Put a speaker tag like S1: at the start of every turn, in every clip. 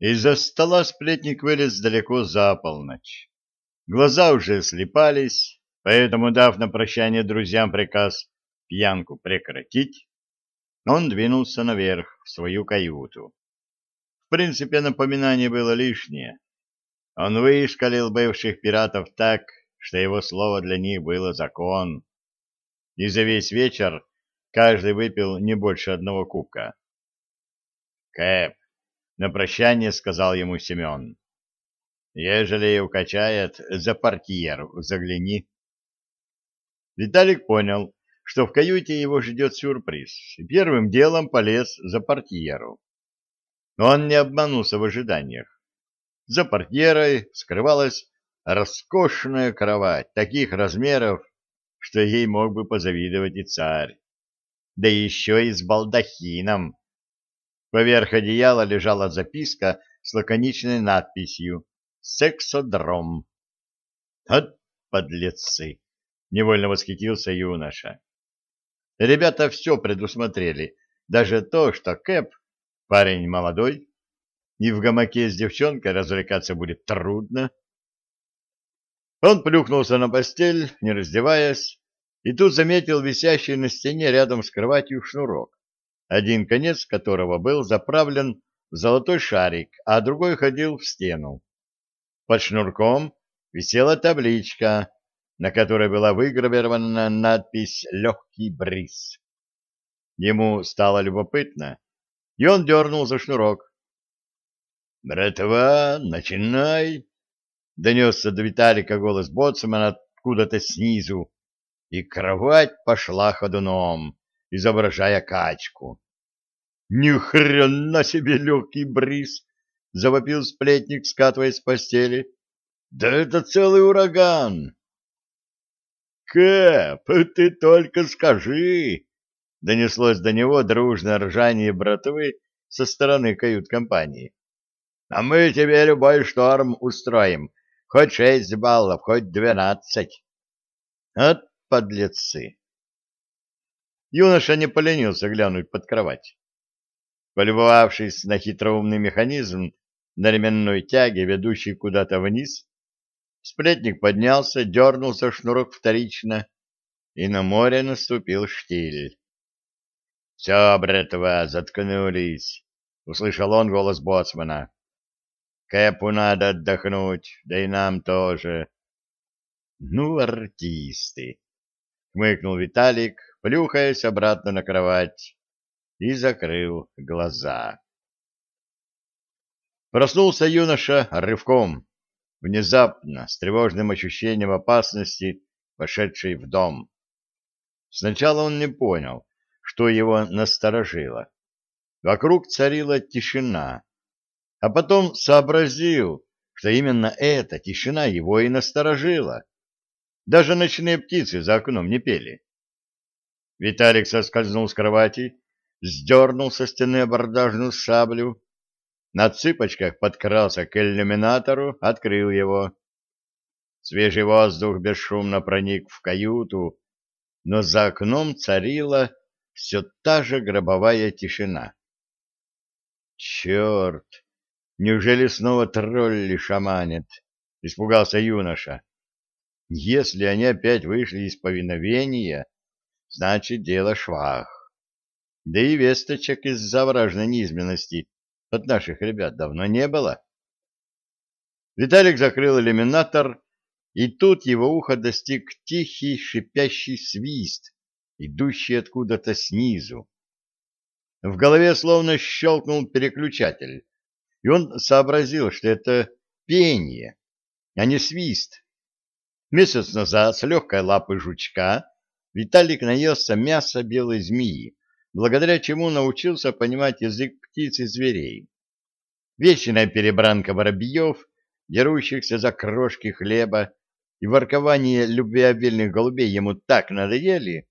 S1: Из-за стола сплетник вылез далеко за полночь. Глаза уже слепались, поэтому, дав на прощание друзьям приказ пьянку прекратить, он двинулся наверх в свою каюту. В принципе, напоминание было лишнее. Он вышкалил бывших пиратов так, что его слово для них было закон. И за весь вечер каждый выпил не больше одного кубка. «Кэп!» — на прощание сказал ему Семен. «Ежели укачает, за портьеру загляни». Виталик понял, что в каюте его ждет сюрприз, и первым делом полез за портьеру. Но он не обманулся в ожиданиях. За портьерой скрывалась роскошная кровать таких размеров, что ей мог бы позавидовать и царь. Да еще и с балдахином. Поверх одеяла лежала записка с лаконичной надписью «Сексодром». «От подлецы!» — невольно восхитился юноша. Ребята все предусмотрели, даже то, что Кэп, парень молодой, и в гамаке с девчонкой развлекаться будет трудно. Он плюхнулся на постель, не раздеваясь, и тут заметил висящий на стене рядом с кроватью шнурок, один конец которого был заправлен в золотой шарик, а другой ходил в стену. Под шнурком висела табличка на которой была выгравирована надпись «Легкий бриз». Ему стало любопытно, и он дернул за шнурок. «Братва, начинай!» — донесся до Виталика голос боцмана откуда-то снизу, и кровать пошла ходуном, изображая качку. «Ни хрена себе легкий бриз!» — завопил сплетник, скатываясь с постели. «Да это целый ураган!» «Кэп, ты только скажи!» — донеслось до него дружное ржание братвы со стороны кают-компании. «А мы тебе любой шторм устроим, хоть шесть баллов, хоть двенадцать». «От подлецы!» Юноша не поленился глянуть под кровать. Полюбовавшись на хитроумный механизм на ременной тяге, ведущий куда-то вниз, Сплетник поднялся, дернулся шнурок вторично, и на море наступил штиль. — Все, братва, заткнулись, — услышал он голос боцмана. — Кэпу надо отдохнуть, да и нам тоже. — Ну, артисты! — хмыкнул Виталик, плюхаясь обратно на кровать, и закрыл глаза. Проснулся юноша рывком внезапно, с тревожным ощущением опасности, вошедший в дом. Сначала он не понял, что его насторожило. Вокруг царила тишина, а потом сообразил, что именно эта тишина его и насторожила. Даже ночные птицы за окном не пели. Виталик соскользнул с кровати, сдернул со стены абордажную саблю на цыпочках подкрался к иллюминатору, открыл его. Свежий воздух бесшумно проник в каюту, но за окном царила все та же гробовая тишина. «Черт! Неужели снова тролли шаманят?» — испугался юноша. «Если они опять вышли из повиновения, значит, дело швах. Да и весточек из-за вражной низменности от наших ребят давно не было. Виталик закрыл иллюминатор, и тут его ухо достиг тихий шипящий свист, идущий откуда-то снизу. В голове словно щелкнул переключатель, и он сообразил, что это пение, а не свист. Месяц назад с легкой лапы жучка Виталик наелся мяса белой змеи, благодаря чему научился понимать язык птиц и зверей. Вечная перебранка воробьев, дерущихся за крошки хлеба, и воркование любвеобильных голубей ему так надоели,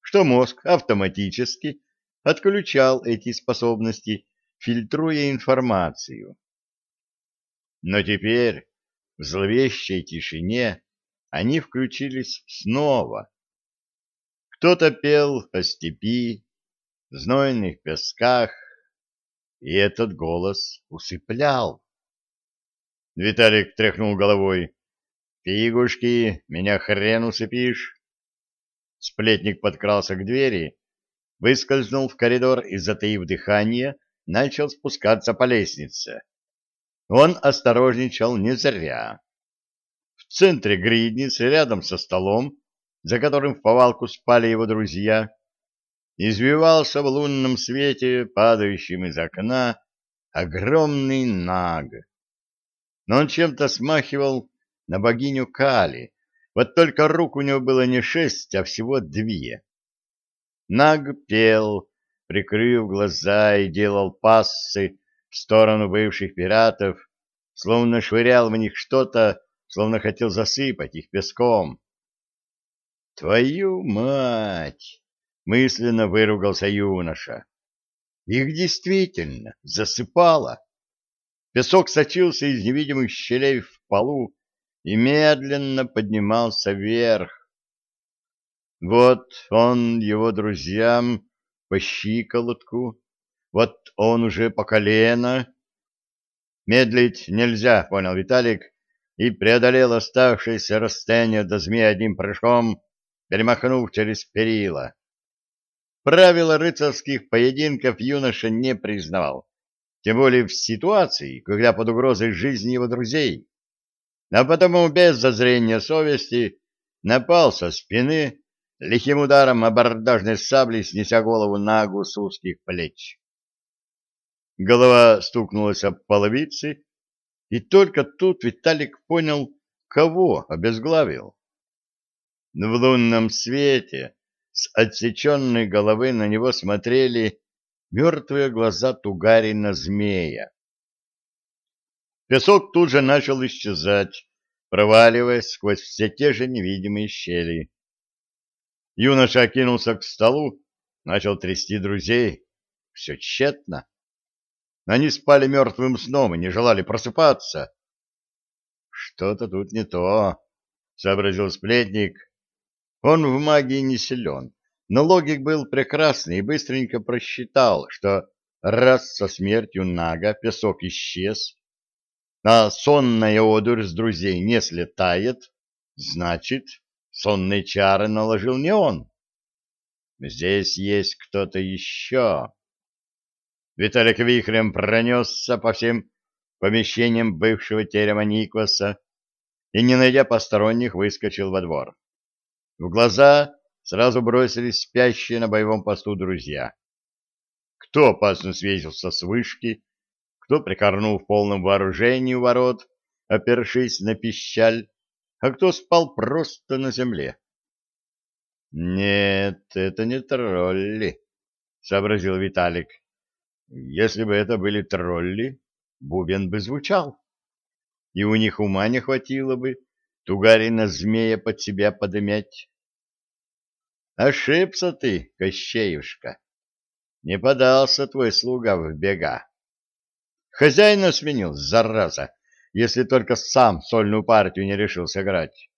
S1: что мозг автоматически отключал эти способности, фильтруя информацию. Но теперь, в зловещей тишине, они включились снова. Кто-то пел о степи, знойных песках, и этот голос усыплял. Виталик тряхнул головой. «Фигушки, меня хрен усыпишь!» Сплетник подкрался к двери, выскользнул в коридор и, затаив дыхание, начал спускаться по лестнице. Он осторожничал не зря. В центре гридницы, рядом со столом, за которым в повалку спали его друзья, извивался в лунном свете, падающем из окна, огромный наг. Но он чем-то смахивал на богиню Кали, вот только рук у него было не шесть, а всего две. Наг пел, прикрыв глаза, и делал пассы в сторону бывших пиратов, словно швырял в них что-то, словно хотел засыпать их песком. «Твою мать!» — мысленно выругался юноша. Их действительно засыпало. Песок сочился из невидимых щелей в полу и медленно поднимался вверх. Вот он его друзьям по щиколотку, вот он уже по колено. Медлить нельзя, понял Виталик, и преодолел оставшееся расстояние до змеи одним прыжком, перемахнув через перила. Правила рыцарских поединков юноша не признавал, тем более в ситуации, когда под угрозой жизни его друзей. А потому без зазрения совести напал со спины, лихим ударом абордажной сабли снеся голову Нагу с узких плеч. Голова стукнулась об половицы, и только тут Виталик понял, кого обезглавил. В лунном свете с отсеченной головы на него смотрели мертвые глаза Тугарина змея. Песок тут же начал исчезать, проваливаясь сквозь все те же невидимые щели. Юноша окинулся к столу, начал трясти друзей. Все тщетно. Они спали мертвым сном и не желали просыпаться. «Что-то тут не то», — сообразил сплетник. Он в магии не силен, но логик был прекрасный и быстренько просчитал, что раз со смертью Нага песок исчез, а сонная одурь с друзей не слетает, значит, сонные чары наложил не он. Здесь есть кто-то еще. Виталик вихрем пронесся по всем помещениям бывшего терема Никваса и, не найдя посторонних, выскочил во двор. В глаза сразу бросились спящие на боевом посту друзья. Кто опасно свесился с вышки, кто прикорнул в полном вооружении у ворот, опершись на пищаль, а кто спал просто на земле. «Нет, это не тролли», — сообразил Виталик. «Если бы это были тролли, бубен бы звучал, и у них ума не хватило бы тугарина змея под себя подымять». «Ошибся ты, Кощеюшка, не подался твой слуга в бега. Хозяина сменил, зараза, если только сам сольную партию не решил сыграть.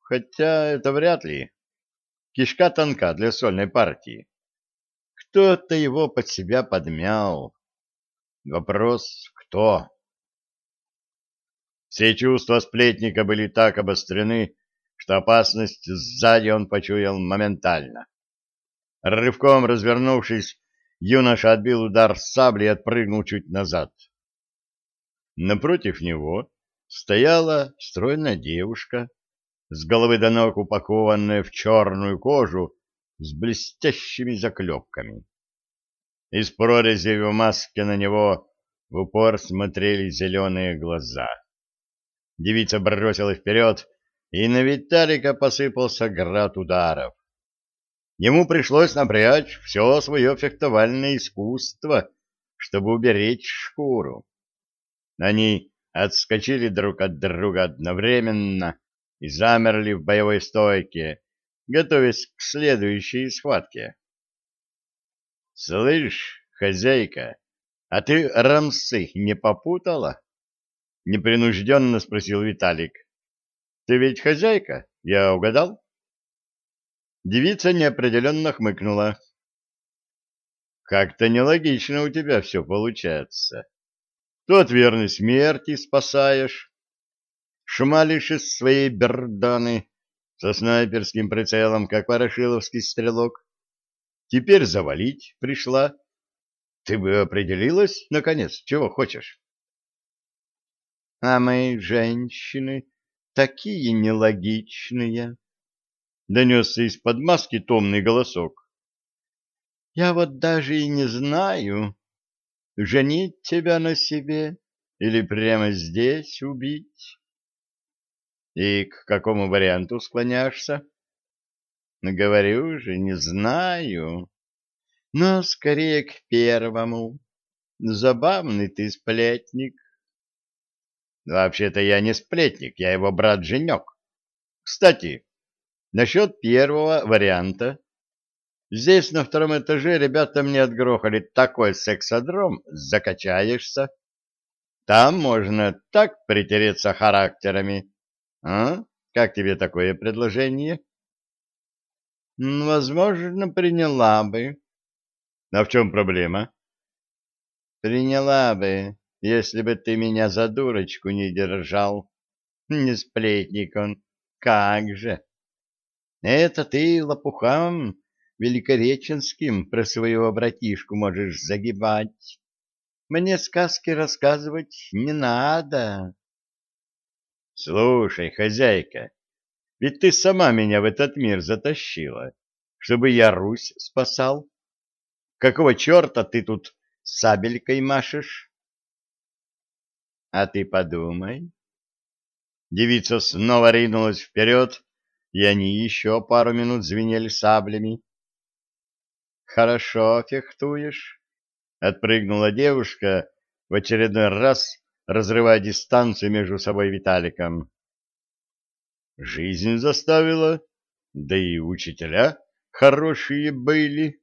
S1: Хотя это вряд ли. Кишка тонка для сольной партии. Кто-то его под себя подмял. Вопрос, кто? Все чувства сплетника были так обострены, что опасность сзади он почуял моментально. Рывком развернувшись, юноша отбил удар сабли и отпрыгнул чуть назад. Напротив него стояла стройная девушка, с головы до ног упакованная в черную кожу с блестящими заклепками. Из прорези в маске на него в упор смотрели зеленые глаза. Девица бросила вперед, и на Виталика посыпался град ударов. Ему пришлось напрячь все свое фехтовальное искусство, чтобы уберечь шкуру. Они отскочили друг от друга одновременно и замерли в боевой стойке, готовясь к следующей схватке. — Слышь, хозяйка, а ты рамсы не попутала? — непринужденно спросил Виталик. — Ты ведь хозяйка, я угадал? Девица неопределенно хмыкнула. как-то нелогично у тебя все получается. То от верной смерти спасаешь, шмалишь из своей берданы со снайперским прицелом, как ворошиловский стрелок. Теперь завалить пришла. Ты бы определилась, наконец, чего хочешь? А мы, женщины, такие нелогичные, — донесся из-под маски томный голосок. Я вот даже и не знаю, женить тебя на себе или прямо здесь убить. И к какому варианту склоняешься? Говорю же, не знаю, но скорее к первому. Забавный ты сплетник. Вообще-то я не сплетник, я его брат-женек. Кстати, насчет первого варианта. Здесь на втором этаже ребята мне отгрохали такой сексодром, закачаешься. Там можно так притереться характерами. А? Как тебе такое предложение? Возможно, приняла бы. А в чем проблема? Приняла бы, если бы ты меня за дурочку не держал. Не сплетник он, как же. Это ты лопухам великореченским про своего братишку можешь загибать. Мне сказки рассказывать не надо. Слушай, хозяйка, ведь ты сама меня в этот мир затащила, чтобы я Русь спасал. Какого черта ты тут сабелькой машешь? А ты подумай. Девица снова ринулась вперед, и они еще пару минут звенели саблями. Хорошо фехтуешь, отпрыгнула девушка в очередной раз, разрывая дистанцию между собой и Виталиком. Жизнь заставила, да и учителя хорошие были.